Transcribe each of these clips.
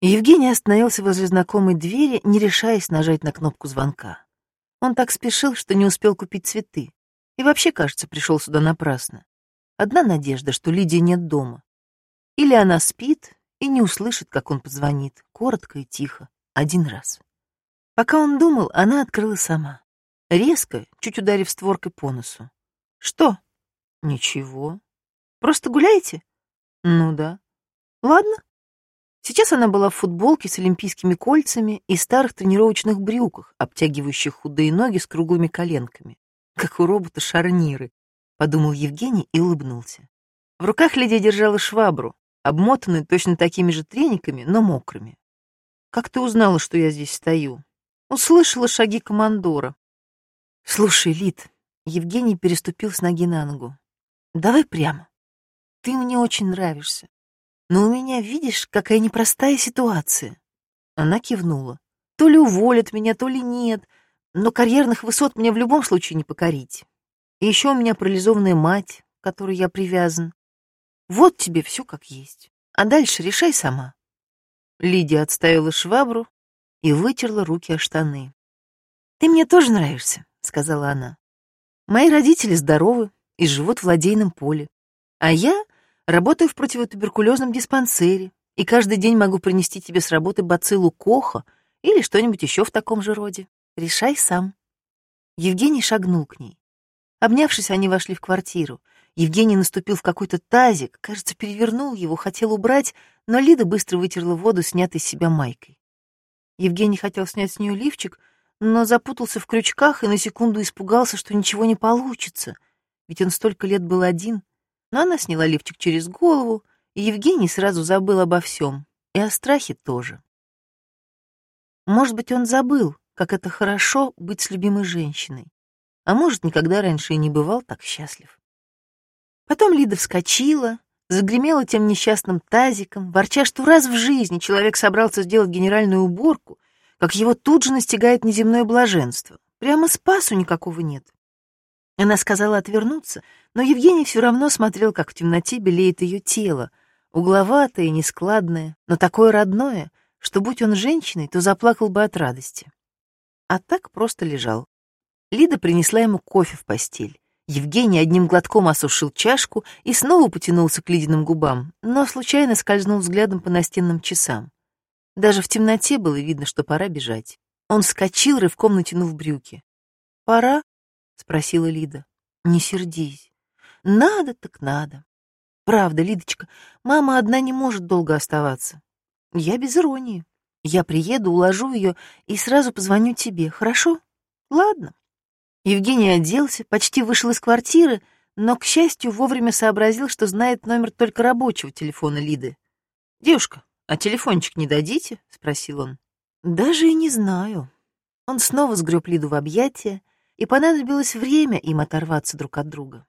Евгений остановился возле знакомой двери, не решаясь нажать на кнопку звонка. Он так спешил, что не успел купить цветы. И вообще, кажется, пришел сюда напрасно. Одна надежда, что Лидии нет дома. Или она спит и не услышит, как он позвонит, коротко и тихо, один раз. Пока он думал, она открыла сама. Резко, чуть ударив створкой по носу. «Что?» «Ничего. Просто гуляете?» «Ну да». «Ладно». Сейчас она была в футболке с олимпийскими кольцами и старых тренировочных брюках, обтягивающих худые ноги с круглыми коленками. Как у робота шарниры, подумал Евгений и улыбнулся. В руках Лидия держала швабру, обмотанную точно такими же трениками, но мокрыми. «Как ты узнала, что я здесь стою?» Услышала шаги командора. «Слушай, Лид», — Евгений переступил с ноги на ногу, — «давай прямо. Ты мне очень нравишься. Но у меня, видишь, какая непростая ситуация». Она кивнула. «То ли уволят меня, то ли нет, но карьерных высот мне в любом случае не покорить. И еще у меня парализованная мать, к которой я привязан. Вот тебе все как есть. А дальше решай сама». Лидия отставила швабру и вытерла руки о штаны. «Ты мне тоже нравишься», — сказала она. «Мои родители здоровы и живут в ладейном поле, а я работаю в противотуберкулезном диспансере и каждый день могу принести тебе с работы бациллу Коха или что-нибудь еще в таком же роде. Решай сам». Евгений шагнул к ней. Обнявшись, они вошли в квартиру. Евгений наступил в какой-то тазик, кажется, перевернул его, хотел убрать, но Лида быстро вытерла воду, снятой с себя майкой. Евгений хотел снять с нее лифчик, но запутался в крючках и на секунду испугался, что ничего не получится, ведь он столько лет был один. Но она сняла лифчик через голову, и Евгений сразу забыл обо всем, и о страхе тоже. Может быть, он забыл, как это хорошо быть с любимой женщиной, а может, никогда раньше и не бывал так счастлив. Потом Лида вскочила, загремела тем несчастным тазиком, ворча, что раз в жизни человек собрался сделать генеральную уборку, как его тут же настигает неземное блаженство. Прямо спасу никакого нет. Она сказала отвернуться, но Евгений все равно смотрел, как в темноте белеет ее тело, угловатое и нескладное, но такое родное, что, будь он женщиной, то заплакал бы от радости. А так просто лежал. Лида принесла ему кофе в постель. Евгений одним глотком осушил чашку и снова потянулся к ледяным губам, но случайно скользнул взглядом по настенным часам. Даже в темноте было видно, что пора бежать. Он вскочил, рывком натянув брюки. «Пора?» — спросила Лида. «Не сердись. Надо так надо. Правда, Лидочка, мама одна не может долго оставаться. Я без иронии. Я приеду, уложу ее и сразу позвоню тебе, хорошо? Ладно». Евгений оделся, почти вышел из квартиры, но, к счастью, вовремя сообразил, что знает номер только рабочего телефона Лиды. «Девушка, а телефончик не дадите?» — спросил он. «Даже и не знаю». Он снова сгреб Лиду в объятия, и понадобилось время им оторваться друг от друга.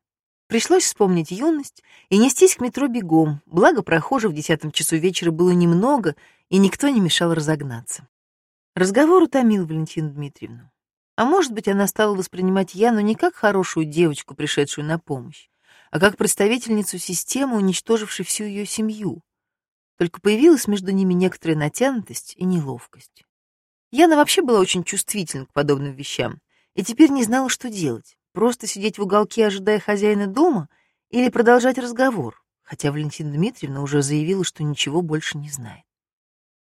Пришлось вспомнить юность и нестись к метро бегом, благо прохожих в десятом часу вечера было немного, и никто не мешал разогнаться. Разговор утомил Валентину Дмитриевну. А может быть, она стала воспринимать Яну не как хорошую девочку, пришедшую на помощь, а как представительницу системы, уничтожившей всю ее семью. Только появилась между ними некоторая натянутость и неловкость. Яна вообще была очень чувствительна к подобным вещам и теперь не знала, что делать. Просто сидеть в уголке, ожидая хозяина дома, или продолжать разговор, хотя Валентина Дмитриевна уже заявила, что ничего больше не знает.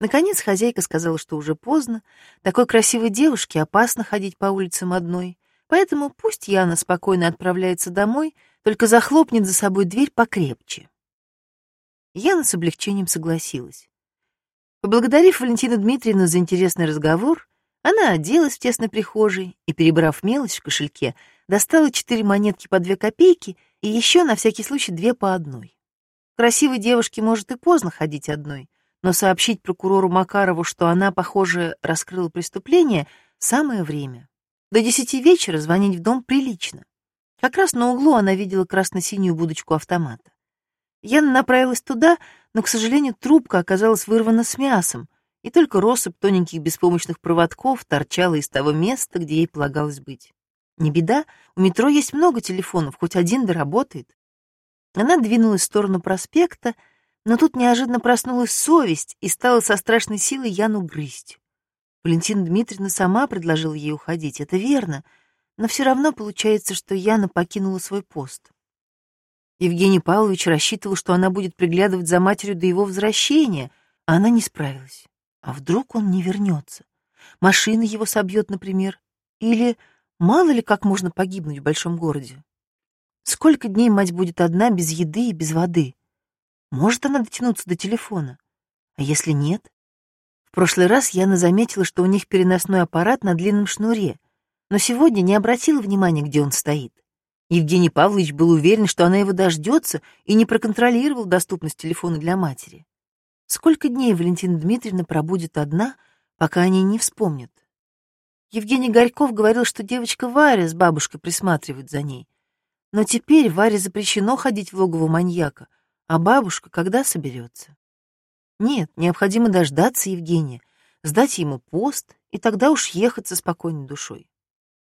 Наконец хозяйка сказала, что уже поздно, такой красивой девушке опасно ходить по улицам одной, поэтому пусть Яна спокойно отправляется домой, только захлопнет за собой дверь покрепче. Яна с облегчением согласилась. Поблагодарив Валентину Дмитриевну за интересный разговор, она оделась в тесной прихожей и, перебрав мелочь в кошельке, достала четыре монетки по две копейки и еще на всякий случай две по одной. Красивой девушке может и поздно ходить одной, но сообщить прокурору Макарову, что она, похоже, раскрыла преступление, самое время. До десяти вечера звонить в дом прилично. Как раз на углу она видела красно-синюю будочку автомата. Яна направилась туда, но, к сожалению, трубка оказалась вырвана с мясом, и только россыпь тоненьких беспомощных проводков торчала из того места, где ей полагалось быть. Не беда, у метро есть много телефонов, хоть один да работает. Она двинулась в сторону проспекта, Но тут неожиданно проснулась совесть и стала со страшной силой Яну грызть. Валентина Дмитриевна сама предложила ей уходить, это верно, но все равно получается, что Яна покинула свой пост. Евгений Павлович рассчитывал, что она будет приглядывать за матерью до его возвращения, а она не справилась. А вдруг он не вернется? Машина его собьет, например. Или мало ли как можно погибнуть в большом городе. Сколько дней мать будет одна, без еды и без воды? Может она дотянуться до телефона? А если нет? прошлый раз Яна заметила, что у них переносной аппарат на длинном шнуре, но сегодня не обратила внимания, где он стоит. Евгений Павлович был уверен, что она его дождется и не проконтролировал доступность телефона для матери. Сколько дней Валентина Дмитриевна пробудет одна, пока они не вспомнят? Евгений Горьков говорил, что девочка Варя с бабушкой присматривают за ней. Но теперь Варе запрещено ходить в логово маньяка, а бабушка когда соберется? Нет, необходимо дождаться Евгения, сдать ему пост и тогда уж ехать со спокойной душой.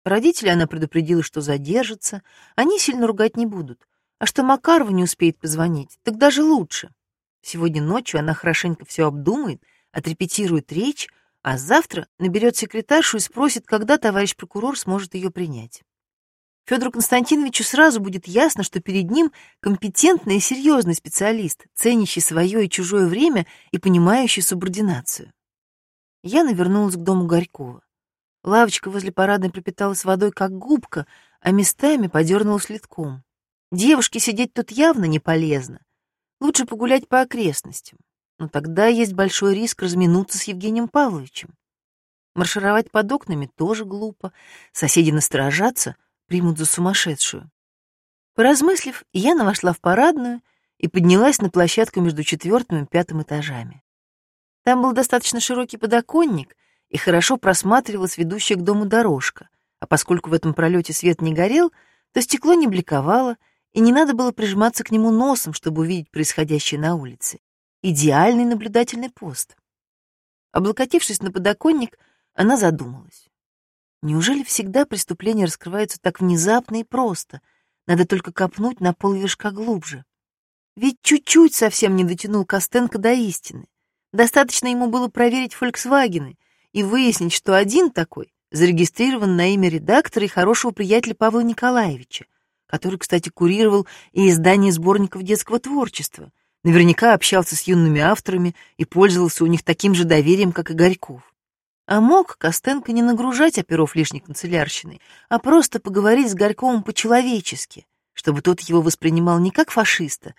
Родители она предупредила, что задержится, они сильно ругать не будут. А что Макарова не успеет позвонить, так даже лучше. Сегодня ночью она хорошенько все обдумает, отрепетирует речь, а завтра наберет секретаршу и спросит, когда товарищ прокурор сможет ее принять. Федору Константиновичу сразу будет ясно, что перед ним компетентный и серьезный специалист, ценящий свое и чужое время и понимающий субординацию. Яна вернулась к дому Горького. Лавочка возле парадной пропиталась водой, как губка, а местами подернулась литком. Девушке сидеть тут явно не полезно. Лучше погулять по окрестностям. Но тогда есть большой риск разминуться с Евгением Павловичем. Маршировать под окнами тоже глупо. Соседи насторожатся — примут за сумасшедшую. Поразмыслив, Яна вошла в парадную и поднялась на площадку между четвертым и пятым этажами. Там был достаточно широкий подоконник, и хорошо просматривалась ведущая к дому дорожка, а поскольку в этом пролете свет не горел, то стекло не бликовало, и не надо было прижиматься к нему носом, чтобы увидеть происходящее на улице. Идеальный наблюдательный пост. Облокотившись на подоконник, она задумалась. Неужели всегда преступления раскрываются так внезапно и просто? Надо только копнуть на полвишка глубже. Ведь чуть-чуть совсем не дотянул Костенко до истины. Достаточно ему было проверить «Фольксвагены» и выяснить, что один такой зарегистрирован на имя редактора и хорошего приятеля Павла Николаевича, который, кстати, курировал и издание сборников детского творчества, наверняка общался с юными авторами и пользовался у них таким же доверием, как и Горьков. А мог Костенко не нагружать оперов лишней канцелярщиной, а просто поговорить с Горьковым по-человечески, чтобы тот его воспринимал не как фашиста,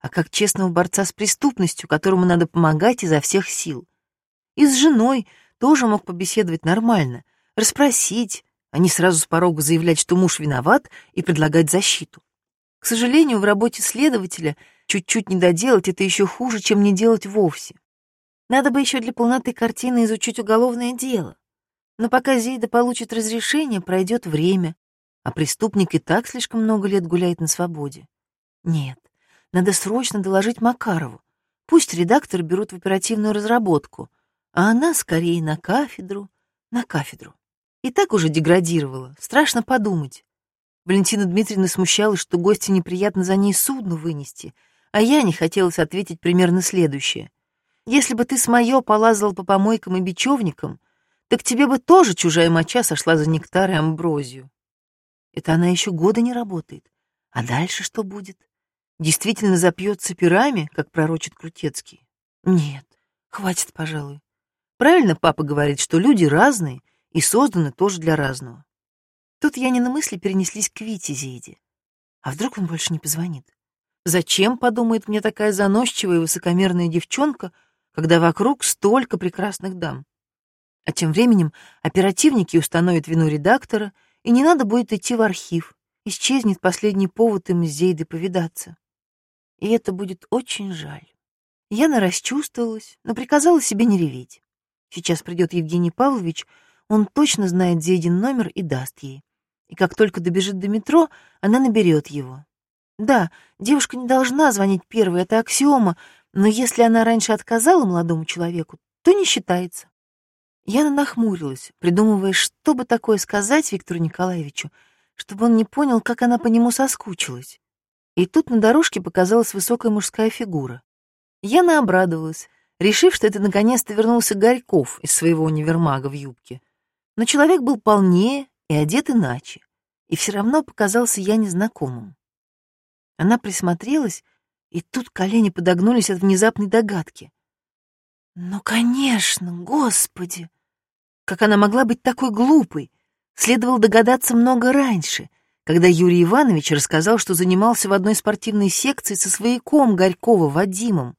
а как честного борца с преступностью, которому надо помогать изо всех сил. И с женой тоже мог побеседовать нормально, расспросить, а не сразу с порога заявлять, что муж виноват, и предлагать защиту. К сожалению, в работе следователя чуть-чуть не доделать это еще хуже, чем не делать вовсе. Надо бы еще для полноты картины изучить уголовное дело. Но пока Зейда получит разрешение, пройдет время, а преступник и так слишком много лет гуляет на свободе. Нет, надо срочно доложить Макарову. Пусть редактор берут в оперативную разработку, а она скорее на кафедру, на кафедру. И так уже деградировала, страшно подумать. Валентина Дмитриевна смущалась, что гости неприятно за ней судно вынести, а я не хотелось ответить примерно следующее. Если бы ты с моё полазал по помойкам и бечевникам, так тебе бы тоже чужая моча сошла за нектар и амброзию. Это она еще года не работает. А дальше что будет? Действительно запьется пирами, как пророчит Крутецкий? Нет, хватит, пожалуй. Правильно папа говорит, что люди разные и созданы тоже для разного. Тут я не на мысли перенеслись к Вите Зейде. А вдруг он больше не позвонит? Зачем, подумает мне такая заносчивая и высокомерная девчонка, когда вокруг столько прекрасных дам. А тем временем оперативники установят вину редактора, и не надо будет идти в архив. Исчезнет последний повод им с Зейдой повидаться. И это будет очень жаль. Яна расчувствовалась, но приказала себе не реветь. Сейчас придет Евгений Павлович, он точно знает Зейдин номер и даст ей. И как только добежит до метро, она наберет его. Да, девушка не должна звонить первой, это аксиома, но если она раньше отказала молодому человеку, то не считается. Яна нахмурилась, придумывая, что бы такое сказать Виктору Николаевичу, чтобы он не понял, как она по нему соскучилась. И тут на дорожке показалась высокая мужская фигура. Яна обрадовалась, решив, что это наконец-то вернулся Горьков из своего универмага в юбке. Но человек был полнее и одет иначе, и все равно показался я незнакомым. Она присмотрелась, и тут колени подогнулись от внезапной догадки. «Ну, конечно, господи! Как она могла быть такой глупой? Следовало догадаться много раньше, когда Юрий Иванович рассказал, что занимался в одной спортивной секции со свояком Горькова Вадимом.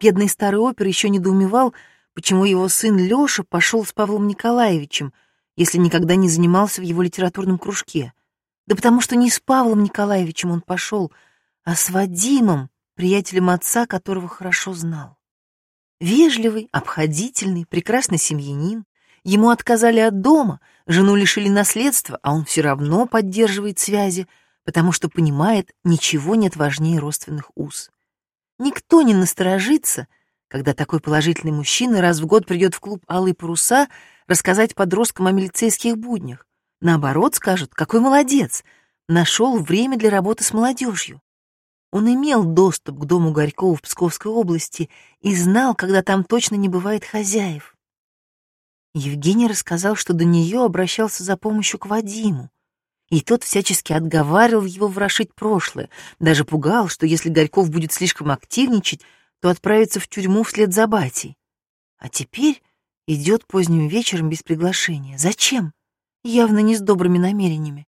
Бедный старый опер еще недоумевал, почему его сын Леша пошел с Павлом Николаевичем, если никогда не занимался в его литературном кружке. Да потому что не с Павлом Николаевичем он пошел, а с Вадимом, приятелем отца, которого хорошо знал. Вежливый, обходительный, прекрасный семьянин, Ему отказали от дома, жену лишили наследства, а он все равно поддерживает связи, потому что понимает, ничего нет важнее родственных уз. Никто не насторожится, когда такой положительный мужчина раз в год придет в клуб «Алые паруса» рассказать подросткам о милицейских буднях. Наоборот, скажут, какой молодец, нашел время для работы с молодежью. Он имел доступ к дому Горького в Псковской области и знал, когда там точно не бывает хозяев. Евгений рассказал, что до нее обращался за помощью к Вадиму. И тот всячески отговаривал его ворошить прошлое, даже пугал, что если Горьков будет слишком активничать, то отправится в тюрьму вслед за батей. А теперь идет поздним вечером без приглашения. Зачем? Явно не с добрыми намерениями.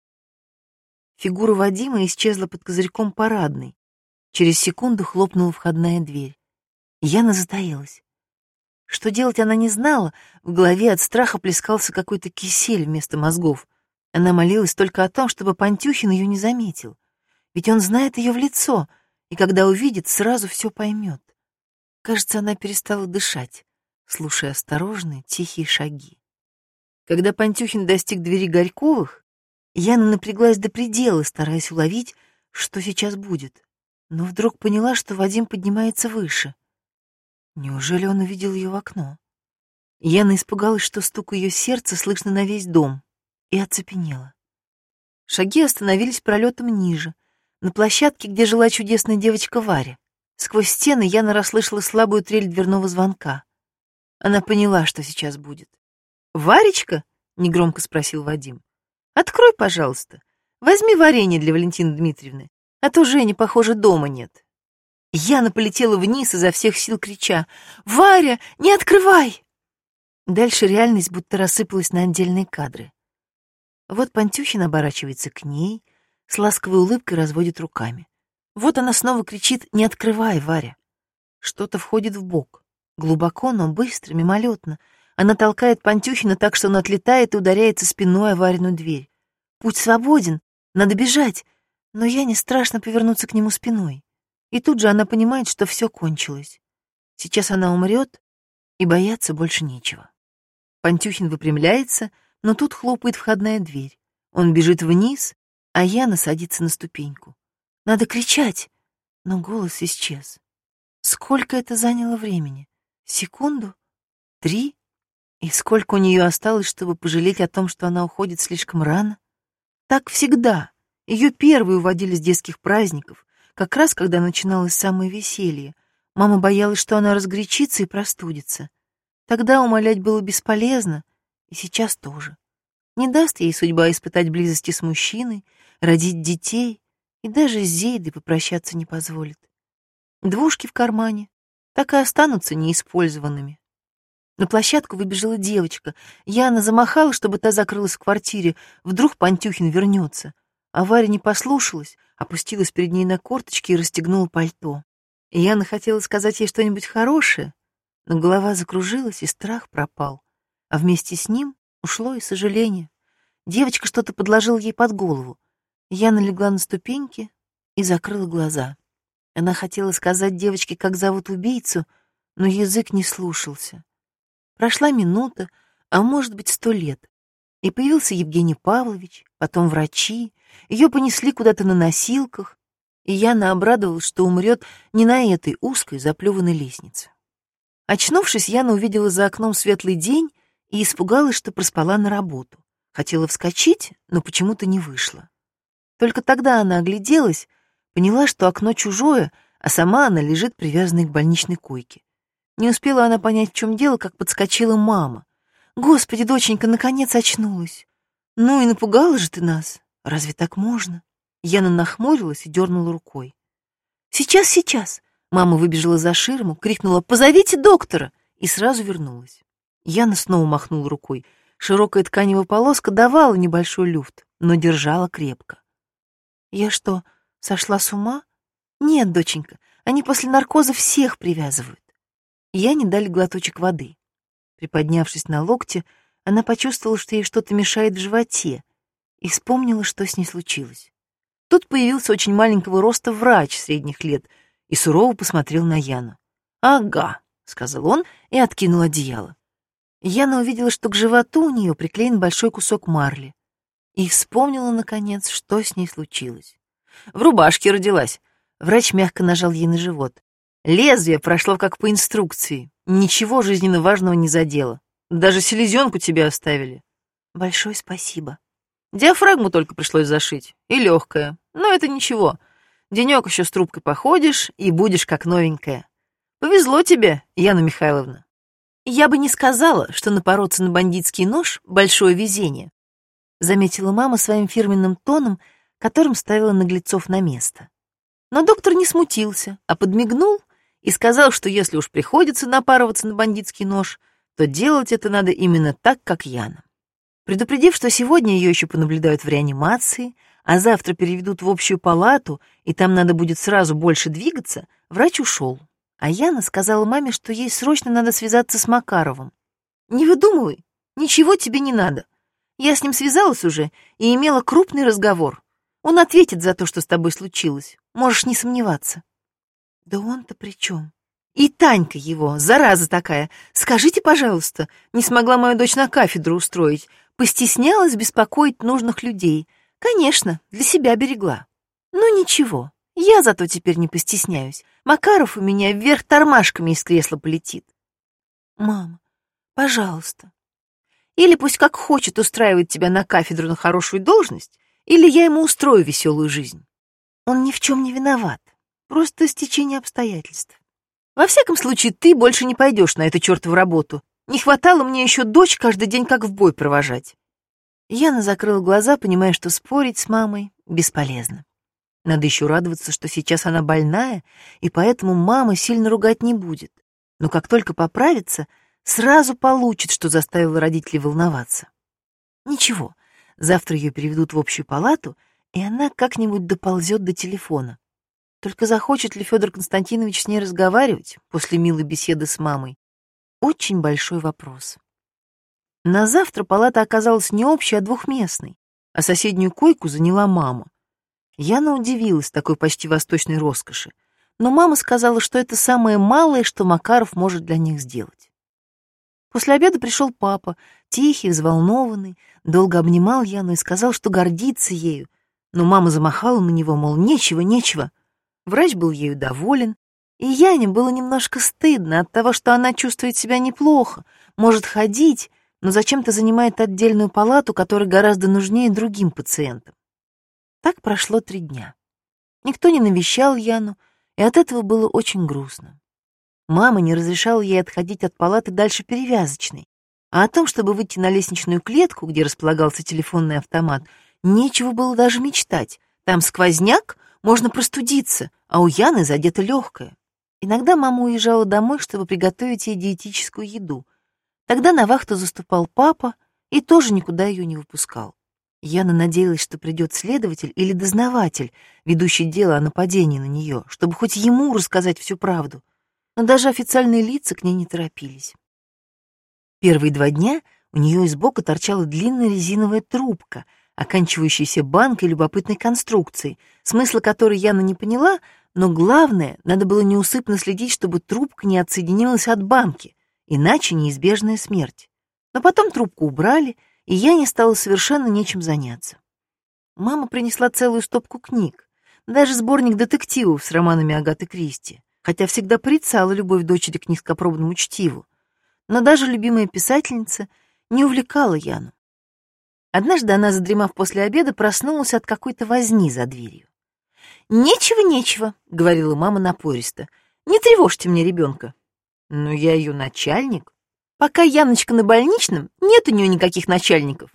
Фигура Вадима исчезла под козырьком парадной. Через секунду хлопнула входная дверь. Яна затаилась. Что делать она не знала, в голове от страха плескался какой-то кисель вместо мозгов. Она молилась только о том, чтобы Пантюхин ее не заметил. Ведь он знает ее в лицо, и когда увидит, сразу все поймет. Кажется, она перестала дышать, слушая осторожные, тихие шаги. Когда Пантюхин достиг двери Горьковых, Яна напряглась до предела, стараясь уловить, что сейчас будет. Но вдруг поняла, что Вадим поднимается выше — Неужели он увидел ее в окно? Яна испугалась, что стук ее сердца слышно на весь дом, и оцепенела. Шаги остановились пролетом ниже, на площадке, где жила чудесная девочка Варя. Сквозь стены Яна расслышала слабую трель дверного звонка. Она поняла, что сейчас будет. «Варечка?» — негромко спросил Вадим. «Открой, пожалуйста. Возьми варенье для Валентины Дмитриевны, а то Жени, похоже, дома нет». Яна полетела вниз изо всех сил, крича «Варя, не открывай!» Дальше реальность будто рассыпалась на отдельные кадры. Вот Пантюхин оборачивается к ней, с ласковой улыбкой разводит руками. Вот она снова кричит «Не открывай, Варя!» Что-то входит в бок. Глубоко, но быстро, мимолетно. Она толкает Пантюхина так, что он отлетает и ударяется спиной о Варину дверь. Путь свободен, надо бежать, но я не страшно повернуться к нему спиной. И тут же она понимает, что все кончилось. Сейчас она умрет, и бояться больше нечего. Пантюхин выпрямляется, но тут хлопает входная дверь. Он бежит вниз, а Яна садится на ступеньку. Надо кричать, но голос исчез. Сколько это заняло времени? Секунду? Три? И сколько у нее осталось, чтобы пожалеть о том, что она уходит слишком рано? Так всегда. Ее первые уводили с детских праздников, как раз когда начиналось самое веселье. Мама боялась, что она разгорячится и простудится. Тогда умолять было бесполезно, и сейчас тоже. Не даст ей судьба испытать близости с мужчиной, родить детей, и даже с Зейдой попрощаться не позволит. Двушки в кармане так и останутся неиспользованными. На площадку выбежала девочка. Яна замахала, чтобы та закрылась в квартире. Вдруг Пантюхин вернется. А Варя не послушалась, опустилась перед ней на корточки и расстегнула пальто. И Яна хотела сказать ей что-нибудь хорошее, но голова закружилась, и страх пропал. А вместе с ним ушло и сожаление. Девочка что-то подложила ей под голову. Яна легла на ступеньки и закрыла глаза. Она хотела сказать девочке, как зовут убийцу, но язык не слушался. Прошла минута, а может быть сто лет, и появился Евгений Павлович, потом врачи, ее понесли куда-то на носилках, и Яна обрадовалась, что умрет не на этой узкой заплеванной лестнице. Очнувшись, Яна увидела за окном светлый день и испугалась, что проспала на работу. Хотела вскочить, но почему-то не вышла. Только тогда она огляделась, поняла, что окно чужое, а сама она лежит привязанной к больничной койке. Не успела она понять, в чем дело, как подскочила мама. «Господи, доченька, наконец очнулась! Ну и напугала же ты нас! Разве так можно?» Яна нахмурилась и дернула рукой. «Сейчас, сейчас!» Мама выбежала за ширму, крикнула «Позовите доктора!» и сразу вернулась. Яна снова махнула рукой. Широкая тканевая полоска давала небольшой люфт, но держала крепко. «Я что, сошла с ума?» «Нет, доченька, они после наркоза всех привязывают». Я не дали глоточек воды. Приподнявшись на локте, она почувствовала, что ей что-то мешает в животе, и вспомнила, что с ней случилось. Тут появился очень маленького роста врач средних лет и сурово посмотрел на Яну. «Ага», — сказал он и откинул одеяло. Яна увидела, что к животу у нее приклеен большой кусок марли, и вспомнила, наконец, что с ней случилось. В рубашке родилась. Врач мягко нажал ей на живот. Лезвие прошло как по инструкции. Ничего жизненно важного не задело. Даже селезенку тебе оставили. Большое спасибо. Диафрагму только пришлось зашить. И легкая. Но это ничего. Денек еще с трубкой походишь и будешь как новенькая. Повезло тебе, Яна Михайловна. Я бы не сказала, что напороться на бандитский нож — большое везение. Заметила мама своим фирменным тоном, которым ставила наглецов на место. Но доктор не смутился, а подмигнул и сказал, что если уж приходится напарываться на бандитский нож, то делать это надо именно так, как Яна. Предупредив, что сегодня ее еще понаблюдают в реанимации, а завтра переведут в общую палату, и там надо будет сразу больше двигаться, врач ушел. А Яна сказала маме, что ей срочно надо связаться с Макаровым. «Не выдумывай, ничего тебе не надо. Я с ним связалась уже и имела крупный разговор. Он ответит за то, что с тобой случилось. Можешь не сомневаться». «Да он-то при чем?» «И Танька его, зараза такая. Скажите, пожалуйста, не смогла мою дочь на кафедру устроить. Постеснялась беспокоить нужных людей. Конечно, для себя берегла. Ну ничего, я зато теперь не постесняюсь. Макаров у меня вверх тормашками из кресла полетит. Мама, пожалуйста. Или пусть как хочет устраивает тебя на кафедру на хорошую должность, или я ему устрою веселую жизнь. Он ни в чем не виноват. Просто стечение обстоятельств. Во всяком случае, ты больше не пойдешь на эту чертову работу. Не хватало мне еще дочь каждый день как в бой провожать. Яна закрыла глаза, понимая, что спорить с мамой бесполезно. Надо еще радоваться, что сейчас она больная, и поэтому мама сильно ругать не будет. Но как только поправится, сразу получит, что заставило родителей волноваться. Ничего, завтра ее переведут в общую палату, и она как-нибудь доползет до телефона. Только захочет ли Федор Константинович с ней разговаривать после милой беседы с мамой? Очень большой вопрос. На завтра палата оказалась не общей, а двухместной, а соседнюю койку заняла мама. Яна удивилась такой почти восточной роскоши, но мама сказала, что это самое малое, что Макаров может для них сделать. После обеда пришел папа, тихий, взволнованный, долго обнимал Яну и сказал, что гордится ею, но мама замахала на него, мол, нечего, нечего. Врач был ею доволен, и Яне было немножко стыдно от того, что она чувствует себя неплохо, может ходить, но зачем-то занимает отдельную палату, которая гораздо нужнее другим пациентам. Так прошло три дня. Никто не навещал Яну, и от этого было очень грустно. Мама не разрешала ей отходить от палаты дальше перевязочной, а о том, чтобы выйти на лестничную клетку, где располагался телефонный автомат, нечего было даже мечтать. Там сквозняк, можно простудиться, а у Яны задето легкое. Иногда мама уезжала домой, чтобы приготовить ей диетическую еду. Тогда на вахту заступал папа и тоже никуда ее не выпускал. Яна надеялась, что придет следователь или дознаватель, ведущий дело о нападении на нее, чтобы хоть ему рассказать всю правду. Но даже официальные лица к ней не торопились. Первые два дня у нее из бока торчала длинная резиновая трубка, оканчивающаяся банкой любопытной конструкции, смысла которой Яна не поняла, но главное, надо было неусыпно следить, чтобы трубка не отсоединилась от банки, иначе неизбежная смерть. Но потом трубку убрали — и я не стала совершенно нечем заняться. Мама принесла целую стопку книг, даже сборник детективов с романами Агаты Кристи, хотя всегда порицала любовь дочери к низкопробному чтиву. Но даже любимая писательница не увлекала Яну. Однажды она, задремав после обеда, проснулась от какой-то возни за дверью. «Нечего, нечего», — говорила мама напористо. «Не тревожьте мне ребенка». «Но я ее начальник». «Пока Яночка на больничном, нет у нее никаких начальников».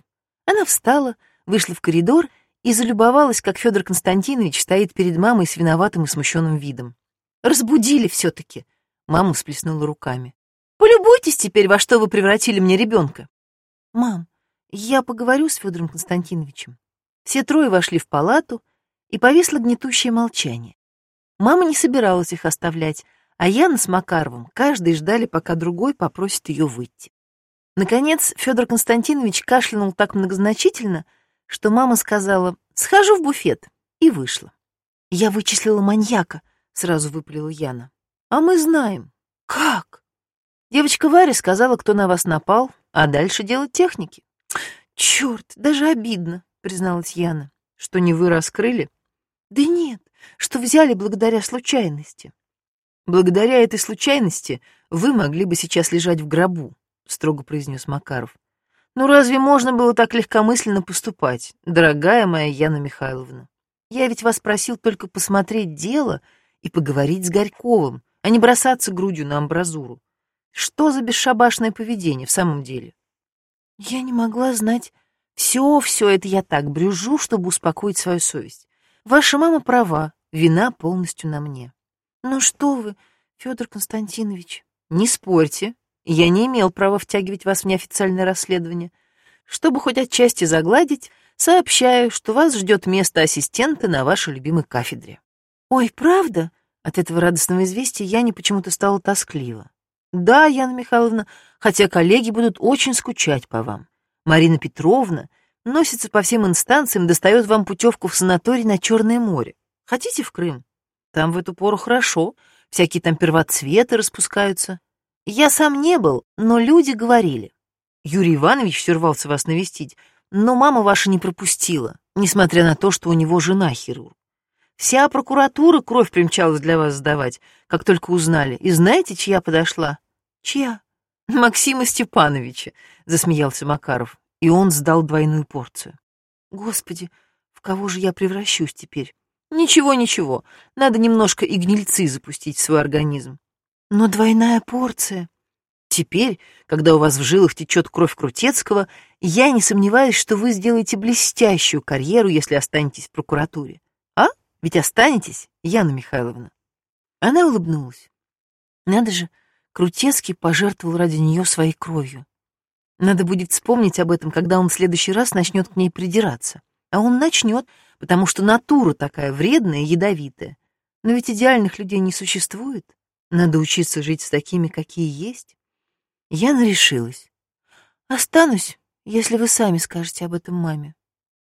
Она встала, вышла в коридор и залюбовалась, как Федор Константинович стоит перед мамой с виноватым и смущенным видом. «Разбудили все-таки», — мама всплеснула руками. «Полюбуйтесь теперь, во что вы превратили мне ребенка». «Мам, я поговорю с Федором Константиновичем». Все трое вошли в палату, и повисло гнетущее молчание. Мама не собиралась их оставлять, а Яна с Макаровым каждый ждали, пока другой попросит ее выйти. Наконец Федор Константинович кашлянул так многозначительно, что мама сказала «Схожу в буфет» и вышла. «Я вычислила маньяка», — сразу выпалила Яна. «А мы знаем». «Как?» Девочка Варя сказала, кто на вас напал, а дальше делать техники. «Черт, даже обидно», — призналась Яна. «Что не вы раскрыли?» «Да нет, что взяли благодаря случайности». «Благодаря этой случайности вы могли бы сейчас лежать в гробу», — строго произнес Макаров. «Ну разве можно было так легкомысленно поступать, дорогая моя Яна Михайловна? Я ведь вас просил только посмотреть дело и поговорить с Горьковым, а не бросаться грудью на амбразуру. Что за бесшабашное поведение в самом деле? Я не могла знать. Все, все это я так брюжу, чтобы успокоить свою совесть. Ваша мама права, вина полностью на мне. Ну что вы, Федор Константинович, не спорьте. Я не имел права втягивать вас в неофициальное расследование. Чтобы хоть отчасти загладить, сообщаю, что вас ждет место ассистента на вашей любимой кафедре. Ой, правда? От этого радостного известия я не почему-то стала тосклива. Да, Яна Михайловна, хотя коллеги будут очень скучать по вам. Марина Петровна носится по всем инстанциям, достает вам путевку в санаторий на Черное море. Хотите в Крым? Там в эту пору хорошо, всякие там первоцветы распускаются. Я сам не был, но люди говорили. Юрий Иванович все рвался вас навестить, но мама ваша не пропустила, несмотря на то, что у него жена хирург. Вся прокуратура кровь примчалась для вас сдавать, как только узнали. И знаете, чья подошла? Чья? Максима Степановича, засмеялся Макаров, и он сдал двойную порцию. Господи, в кого же я превращусь теперь? Ничего, ничего, надо немножко и гнильцы запустить в свой организм. Но двойная порция. Теперь, когда у вас в жилах течет кровь Крутецкого, я не сомневаюсь, что вы сделаете блестящую карьеру, если останетесь в прокуратуре. Ведь останетесь, Яна Михайловна?» Она улыбнулась. Надо же, Крутецкий пожертвовал ради нее своей кровью. Надо будет вспомнить об этом, когда он в следующий раз начнет к ней придираться. А он начнет, потому что натура такая вредная ядовитая. Но ведь идеальных людей не существует. Надо учиться жить с такими, какие есть. Яна решилась. Останусь, если вы сами скажете об этом маме.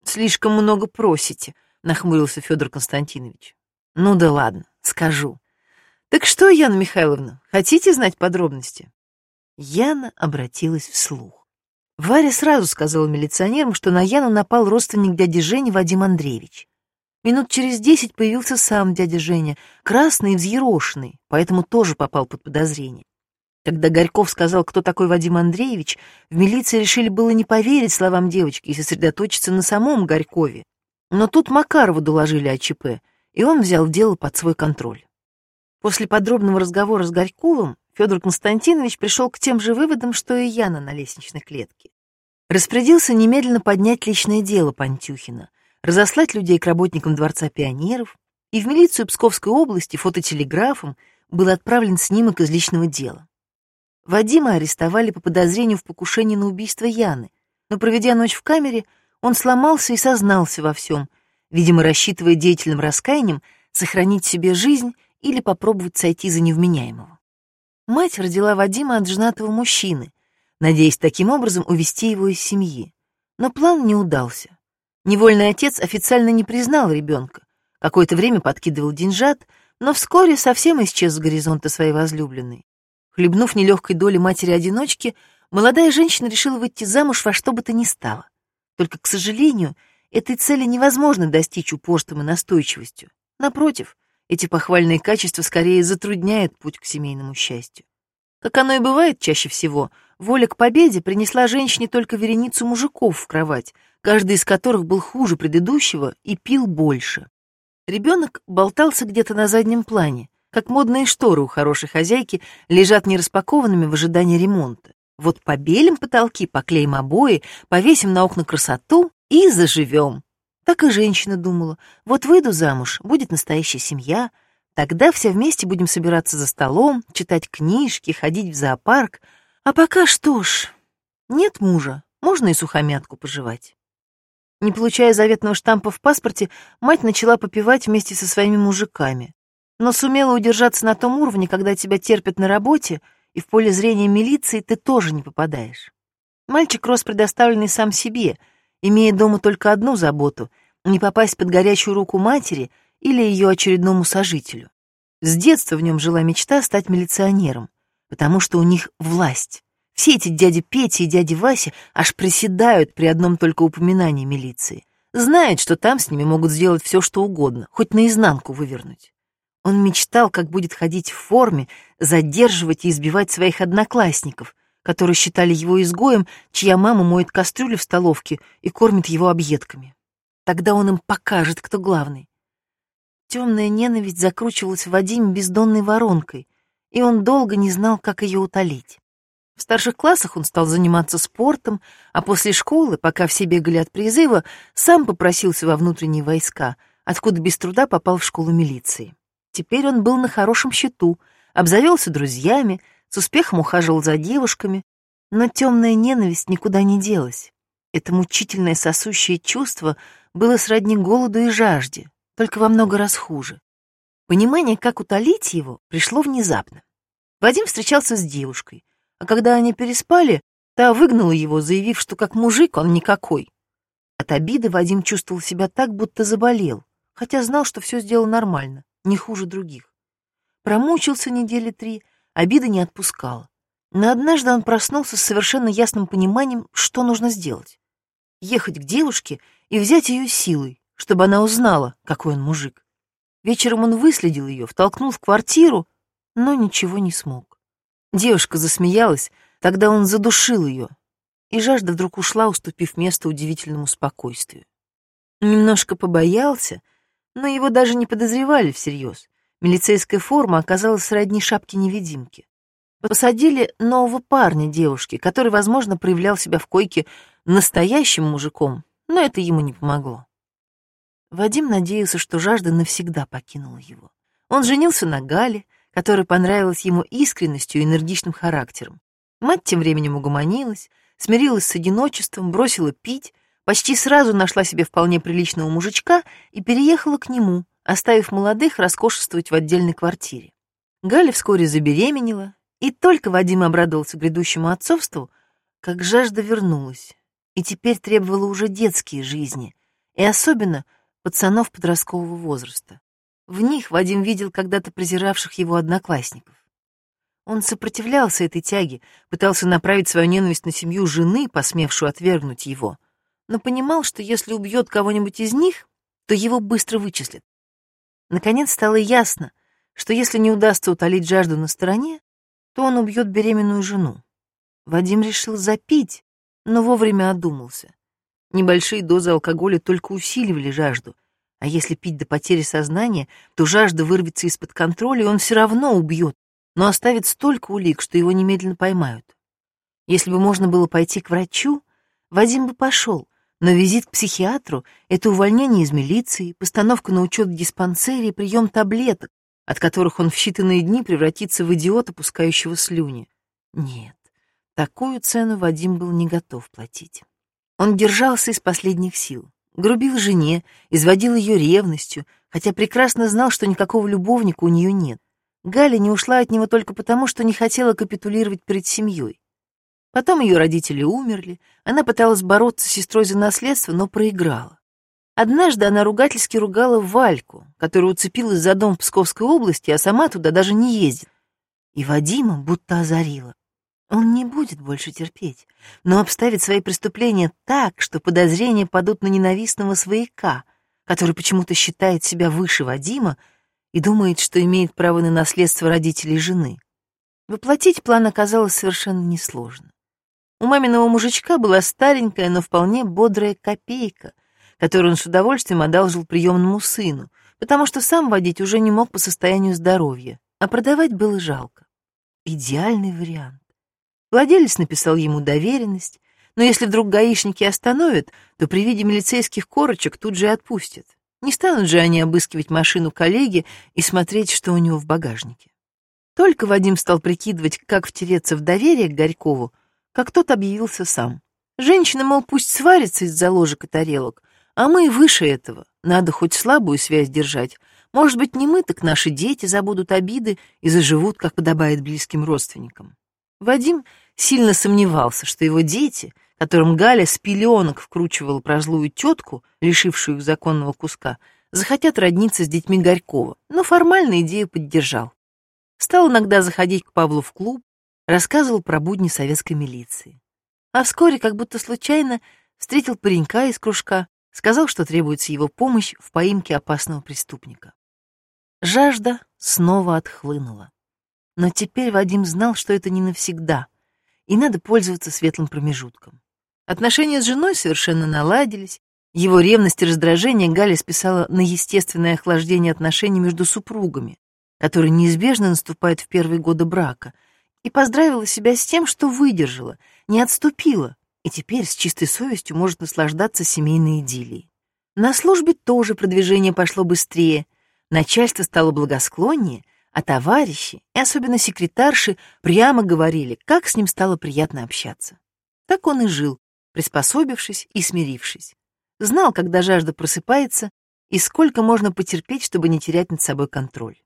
Слишком много просите, нахмурился Федор Константинович. Ну да ладно, скажу. Так что, Яна Михайловна, хотите знать подробности? Яна обратилась вслух. Варя сразу сказала милиционерам, что на Яну напал родственник дяди Жени Вадим Андреевич. Минут через десять появился сам дядя Женя, красный и взъерошенный, поэтому тоже попал под подозрение. Когда Горьков сказал, кто такой Вадим Андреевич, в милиции решили было не поверить словам девочки и сосредоточиться на самом Горькове. Но тут Макарову доложили о ЧП, и он взял дело под свой контроль. После подробного разговора с Горьковым Федор Константинович пришел к тем же выводам, что и Яна на лестничной клетке. Распорядился немедленно поднять личное дело Пантюхина, разослать людей к работникам Дворца пионеров, и в милицию Псковской области фототелеграфом был отправлен снимок из личного дела. Вадима арестовали по подозрению в покушении на убийство Яны, но, проведя ночь в камере, он сломался и сознался во всем, видимо, рассчитывая деятельным раскаянием сохранить себе жизнь или попробовать сойти за невменяемого. Мать родила Вадима от женатого мужчины, надеясь таким образом увести его из семьи. Но план не удался. Невольный отец официально не признал ребенка, какое-то время подкидывал деньжат, но вскоре совсем исчез с горизонта своей возлюбленной. Хлебнув нелегкой доли матери-одиночки, молодая женщина решила выйти замуж во что бы то ни стало. Только, к сожалению, этой цели невозможно достичь упорством и настойчивостью. Напротив, эти похвальные качества скорее затрудняют путь к семейному счастью. Как оно и бывает чаще всего, воля к победе принесла женщине только вереницу мужиков в кровать, каждый из которых был хуже предыдущего и пил больше. Ребенок болтался где-то на заднем плане, как модные шторы у хорошей хозяйки лежат нераспакованными в ожидании ремонта. Вот побелим потолки, поклеим обои, повесим на окна красоту и заживем. Так и женщина думала, вот выйду замуж, будет настоящая семья, тогда все вместе будем собираться за столом, читать книжки, ходить в зоопарк. А пока что ж, нет мужа, можно и сухомятку пожевать. Не получая заветного штампа в паспорте, мать начала попивать вместе со своими мужиками. Но сумела удержаться на том уровне, когда тебя терпят на работе, и в поле зрения милиции ты тоже не попадаешь. Мальчик рос предоставленный сам себе, имея дома только одну заботу — не попасть под горячую руку матери или ее очередному сожителю. С детства в нем жила мечта стать милиционером, потому что у них власть. Все эти дяди Петя и дяди Вася аж приседают при одном только упоминании милиции. Знают, что там с ними могут сделать все, что угодно, хоть наизнанку вывернуть. Он мечтал, как будет ходить в форме, задерживать и избивать своих одноклассников, которые считали его изгоем, чья мама моет кастрюлю в столовке и кормит его объедками. Тогда он им покажет, кто главный. Темная ненависть закручивалась в Вадиме бездонной воронкой, и он долго не знал, как ее утолить. В старших классах он стал заниматься спортом, а после школы, пока все бегали от призыва, сам попросился во внутренние войска, откуда без труда попал в школу милиции. Теперь он был на хорошем счету, обзавелся друзьями, с успехом ухаживал за девушками, но темная ненависть никуда не делась. Это мучительное сосущее чувство было сродни голоду и жажде, только во много раз хуже. Понимание, как утолить его, пришло внезапно. Вадим встречался с девушкой, а когда они переспали, та выгнала его, заявив, что как мужик он никакой. От обиды Вадим чувствовал себя так, будто заболел, хотя знал, что все сделал нормально, не хуже других. Промучился недели три, обида не отпускала. Но однажды он проснулся с совершенно ясным пониманием, что нужно сделать. Ехать к девушке и взять ее силой, чтобы она узнала, какой он мужик. Вечером он выследил ее, втолкнул в квартиру, но ничего не смог. Девушка засмеялась, тогда он задушил ее, и жажда вдруг ушла, уступив место удивительному спокойствию. Немножко побоялся, но его даже не подозревали всерьез. Милицейская форма оказалась сродни шапки-невидимки. Посадили нового парня девушки, который, возможно, проявлял себя в койке настоящим мужиком, но это ему не помогло. Вадим надеялся, что жажда навсегда покинула его. Он женился на Гале, которая понравилась ему искренностью и энергичным характером. Мать тем временем угомонилась, смирилась с одиночеством, бросила пить, почти сразу нашла себе вполне приличного мужичка и переехала к нему, оставив молодых роскошествовать в отдельной квартире. Галя вскоре забеременела, и только Вадим обрадовался грядущему отцовству, как жажда вернулась, и теперь требовала уже детские жизни, и особенно пацанов подросткового возраста. В них Вадим видел когда-то презиравших его одноклассников. Он сопротивлялся этой тяге, пытался направить свою ненависть на семью жены, посмевшую отвергнуть его, но понимал, что если убьет кого-нибудь из них, то его быстро вычислят. Наконец стало ясно, что если не удастся утолить жажду на стороне, то он убьет беременную жену. Вадим решил запить, но вовремя одумался. Небольшие дозы алкоголя только усиливали жажду, а если пить до потери сознания, то жажда вырвется из-под контроля, и он все равно убьет, но оставит столько улик, что его немедленно поймают. Если бы можно было пойти к врачу, Вадим бы пошел, но визит к психиатру — это увольнение из милиции, постановка на учет в диспансере и прием таблеток, от которых он в считанные дни превратится в идиота, пускающего слюни. Нет, такую цену Вадим был не готов платить. Он держался из последних сил, грубил жене, изводил ее ревностью, хотя прекрасно знал, что никакого любовника у нее нет. Галя не ушла от него только потому, что не хотела капитулировать перед семьей. Потом ее родители умерли, она пыталась бороться с сестрой за наследство, но проиграла. Однажды она ругательски ругала Вальку, которая уцепилась за дом в Псковской области, а сама туда даже не ездит. И Вадима будто озарила. Он не будет больше терпеть, но обставит свои преступления так, что подозрения падут на ненавистного свояка, который почему-то считает себя выше Вадима и думает, что имеет право на наследство родителей жены. Воплотить план оказалось совершенно несложно. У маминого мужичка была старенькая, но вполне бодрая копейка, которую он с удовольствием одалжил приемному сыну, потому что сам водить уже не мог по состоянию здоровья, а продавать было жалко. Идеальный вариант. Владелец написал ему доверенность, но если вдруг гаишники остановят, то при виде милицейских корочек тут же отпустят. Не станут же они обыскивать машину коллеги и смотреть, что у него в багажнике. Только Вадим стал прикидывать, как втереться в доверие к Горькову, как тот объявился сам. Женщина, мол, пусть сварится из-за ложек и тарелок, а мы выше этого. Надо хоть слабую связь держать. Может быть, не мы, так наши дети забудут обиды и заживут, как подобает близким родственникам. Вадим сильно сомневался, что его дети, которым Галя с пеленок вкручивала про злую тетку, лишившую их законного куска, захотят родниться с детьми Горькова, но формально идею поддержал. Стал иногда заходить к Павлу в клуб, рассказывал про будни советской милиции. А вскоре, как будто случайно, встретил паренька из кружка, сказал, что требуется его помощь в поимке опасного преступника. Жажда снова отхлынула. Но теперь Вадим знал, что это не навсегда, и надо пользоваться светлым промежутком. Отношения с женой совершенно наладились, его ревность и раздражение Галя списала на естественное охлаждение отношений между супругами, который неизбежно наступает в первые годы брака, и поздравила себя с тем, что выдержала, не отступила, и теперь с чистой совестью может наслаждаться семейной идиллией. На службе тоже продвижение пошло быстрее, начальство стало благосклоннее, а товарищи, и особенно секретарши, прямо говорили, как с ним стало приятно общаться. Так он и жил, приспособившись и смирившись. Знал, когда жажда просыпается, и сколько можно потерпеть, чтобы не терять над собой контроль.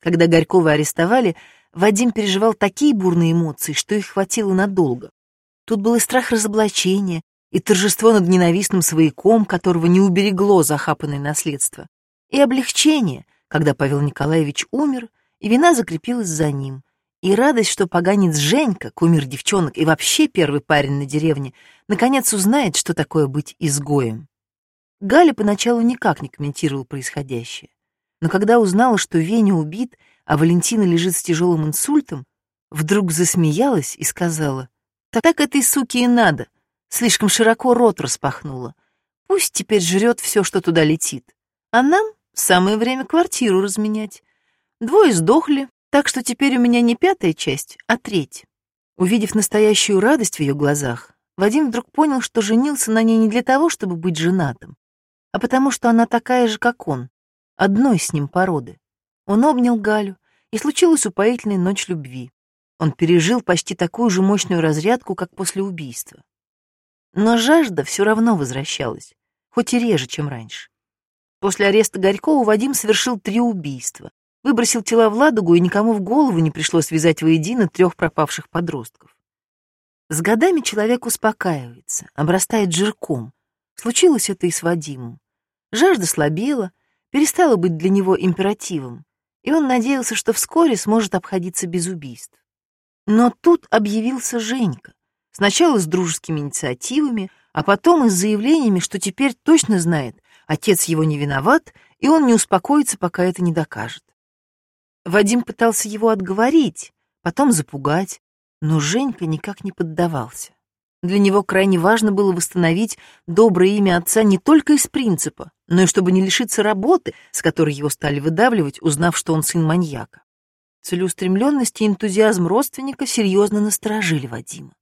Когда Горькова арестовали, Вадим переживал такие бурные эмоции, что их хватило надолго. Тут был и страх разоблачения, и торжество над ненавистным свояком, которого не уберегло захапанное наследство, и облегчение, когда Павел Николаевич умер, и вина закрепилась за ним, и радость, что поганец Женька, кумир девчонок и вообще первый парень на деревне, наконец узнает, что такое быть изгоем. Галя поначалу никак не комментировал происходящее. Но когда узнала, что Веня убит, а Валентина лежит с тяжелым инсультом, вдруг засмеялась и сказала, «Так, так этой суке и надо, слишком широко рот распахнула. Пусть теперь жрет все, что туда летит. А нам самое время квартиру разменять. Двое сдохли, так что теперь у меня не пятая часть, а треть». Увидев настоящую радость в ее глазах, Вадим вдруг понял, что женился на ней не для того, чтобы быть женатым, а потому что она такая же, как он, одной с ним породы. Он обнял Галю, и случилась упоительная ночь любви. Он пережил почти такую же мощную разрядку, как после убийства. Но жажда все равно возвращалась, хоть и реже, чем раньше. После ареста Горького Вадим совершил три убийства, выбросил тела в Ладогу, и никому в голову не пришлось связать воедино трех пропавших подростков. С годами человек успокаивается, обрастает жирком. Случилось это и с Вадимом. Жажда слабела, перестало быть для него императивом, и он надеялся, что вскоре сможет обходиться без убийств. Но тут объявился Женька, сначала с дружескими инициативами, а потом и с заявлениями, что теперь точно знает, отец его не виноват, и он не успокоится, пока это не докажет. Вадим пытался его отговорить, потом запугать, но Женька никак не поддавался. Для него крайне важно было восстановить доброе имя отца не только из принципа, но и чтобы не лишиться работы, с которой его стали выдавливать, узнав, что он сын маньяка. Целеустремленность и энтузиазм родственника серьезно насторожили Вадима.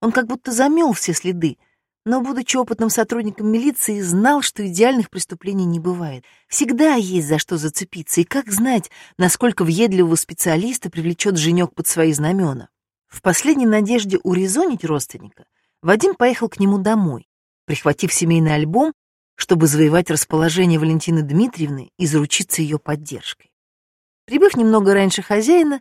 Он как будто замел все следы, но, будучи опытным сотрудником милиции, знал, что идеальных преступлений не бывает. Всегда есть за что зацепиться, и как знать, насколько въедливого специалиста привлечет женек под свои знамена. В последней надежде урезонить родственника, Вадим поехал к нему домой, прихватив семейный альбом, чтобы завоевать расположение Валентины Дмитриевны и заручиться ее поддержкой. Прибыв немного раньше хозяина,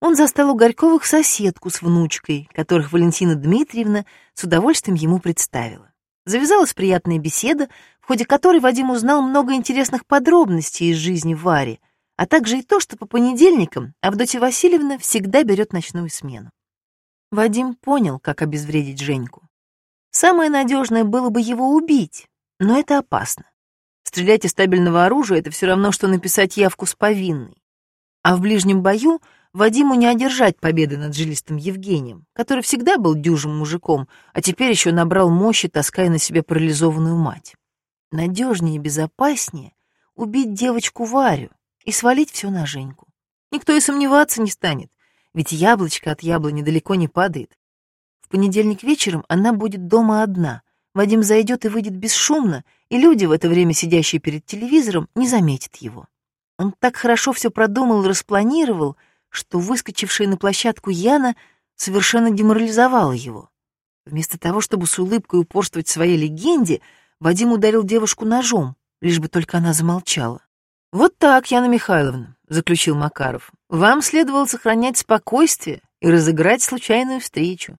он застал у Горьковых соседку с внучкой, которых Валентина Дмитриевна с удовольствием ему представила. Завязалась приятная беседа, в ходе которой Вадим узнал много интересных подробностей из жизни Вари, а также и то, что по понедельникам Авдотья Васильевна всегда берет ночную смену. Вадим понял, как обезвредить Женьку. Самое надежное было бы его убить, но это опасно. Стрелять из стабильного оружия — это все равно, что написать явку с повинной. А в ближнем бою Вадиму не одержать победы над жилистым Евгением, который всегда был дюжим мужиком, а теперь еще набрал мощи, таская на себе парализованную мать. Надежнее и безопаснее убить девочку Варю и свалить все на Женьку. Никто и сомневаться не станет, ведь яблочко от яблони далеко не падает. В понедельник вечером она будет дома одна. Вадим зайдет и выйдет бесшумно, и люди, в это время сидящие перед телевизором, не заметят его. Он так хорошо все продумал и распланировал, что выскочившая на площадку Яна совершенно деморализовала его. Вместо того, чтобы с улыбкой упорствовать своей легенде, Вадим ударил девушку ножом, лишь бы только она замолчала. «Вот так, Яна Михайловна», — заключил Макаров. «Вам следовало сохранять спокойствие и разыграть случайную встречу.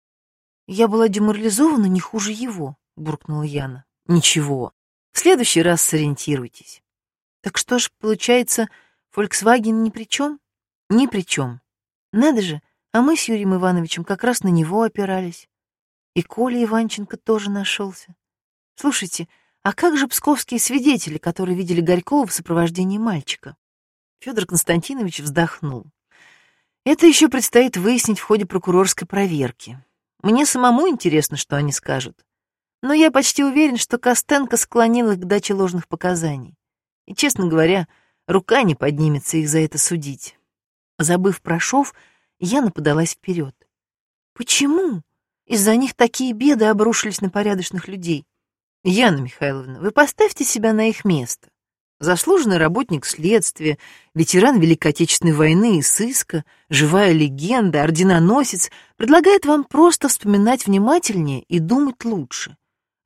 «Я была деморализована не хуже его», — буркнула Яна. «Ничего. В следующий раз сориентируйтесь». «Так что ж, получается, Volkswagen ни при чем?» «Ни при чем. Надо же, а мы с Юрием Ивановичем как раз на него опирались. И Коля Иванченко тоже нашелся. Слушайте, а как же псковские свидетели, которые видели Горького в сопровождении мальчика?» Федор Константинович вздохнул. «Это еще предстоит выяснить в ходе прокурорской проверки. Мне самому интересно, что они скажут. Но я почти уверен, что Костенко склонил их к даче ложных показаний. И, честно говоря, рука не поднимется их за это судить. Забыв про шов, Яна подалась вперед. Почему? Из-за них такие беды обрушились на порядочных людей. Яна Михайловна, вы поставьте себя на их место заслуженный работник следствия, ветеран Великой Отечественной войны и сыска, живая легенда, орденоносец, предлагает вам просто вспоминать внимательнее и думать лучше.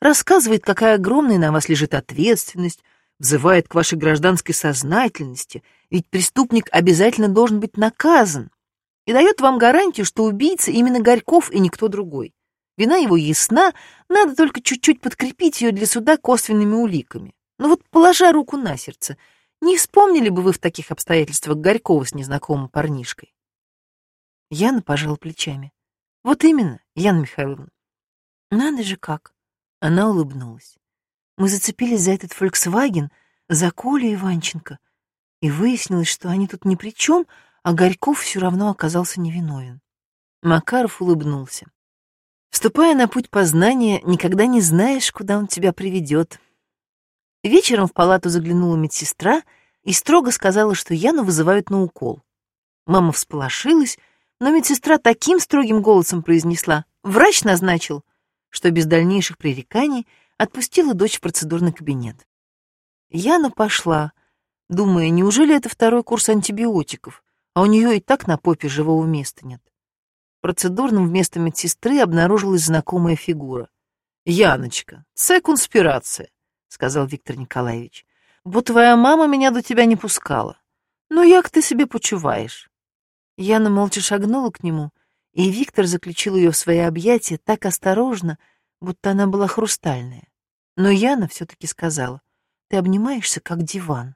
Рассказывает, какая огромная на вас лежит ответственность, взывает к вашей гражданской сознательности, ведь преступник обязательно должен быть наказан, и дает вам гарантию, что убийца именно Горьков и никто другой. Вина его ясна, надо только чуть-чуть подкрепить ее для суда косвенными уликами. Ну вот, положа руку на сердце, не вспомнили бы вы в таких обстоятельствах Горького с незнакомым парнишкой? Яна пожала плечами. Вот именно, Яна Михайловна. Надо же как. Она улыбнулась. Мы зацепились за этот Volkswagen, за Колю Иванченко, и выяснилось, что они тут ни при чем, а Горьков все равно оказался невиновен. Макаров улыбнулся. Вступая на путь познания, никогда не знаешь, куда он тебя приведет, Вечером в палату заглянула медсестра и строго сказала, что Яну вызывают на укол. Мама всполошилась, но медсестра таким строгим голосом произнесла «Врач назначил», что без дальнейших пререканий отпустила дочь в процедурный кабинет. Яна пошла, думая, неужели это второй курс антибиотиков, а у нее и так на попе живого места нет. Процедурном вместо медсестры обнаружилась знакомая фигура. «Яночка, це конспирация сказал Виктор Николаевич. «Бо твоя мама меня до тебя не пускала. Ну, як ты себе почуваешь?» Яна молча шагнула к нему, и Виктор заключил ее в свои объятия так осторожно, будто она была хрустальная. Но Яна все-таки сказала, «Ты обнимаешься, как диван».